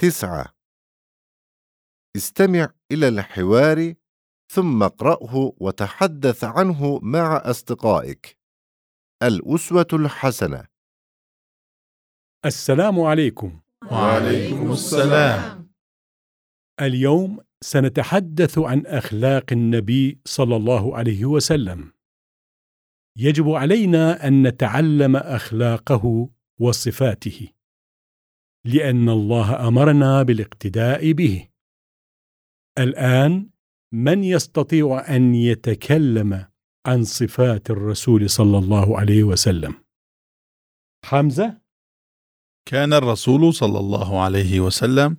تسعة. استمع إلى الحوار ثم اقرأه وتحدث عنه مع أصدقائك. الأسوة الحسنة. السلام عليكم. وعليكم السلام. اليوم سنتحدث عن أخلاق النبي صلى الله عليه وسلم. يجب علينا أن نتعلم أخلاقه وصفاته. لأن الله أمرنا بالاقتداء به. الآن من يستطيع أن يتكلم عن صفات الرسول صلى الله عليه وسلم؟ حمزة؟ كان الرسول صلى الله عليه وسلم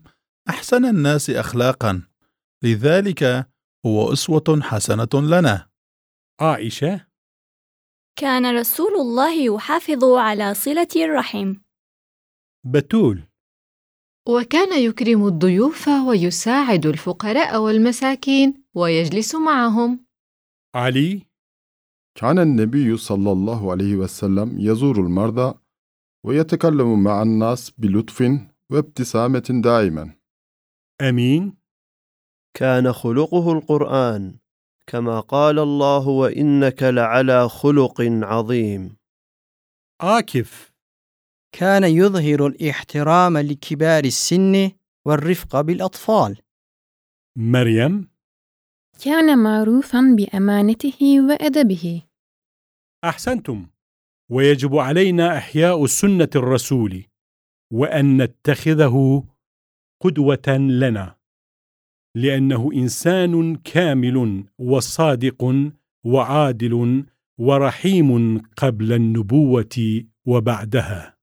أحسن الناس اخلاقا لذلك هو أسوة حسنة لنا. عائشة؟ كان رسول الله يحافظ على صلة الرحم. بتول. وكان يكرم الضيوف ويساعد الفقراء والمساكين ويجلس معهم. علي؟ كان النبي صلى الله عليه وسلم يزور المرضى ويتكلم مع الناس بلطف وابتسامة دائما. أمين؟ كان خلقه القرآن كما قال الله وإنك لعلى خلق عظيم. عاكف. كان يظهر الاحترام لكبار السن والرفق بالأطفال. مريم؟ كان معروفا بأمانته وأدبه. أحسنتم. ويجب علينا إحياء سنة الرسول وأن نتخذه قدوة لنا لأنه إنسان كامل وصادق وعادل ورحيم قبل النبوة وبعدها.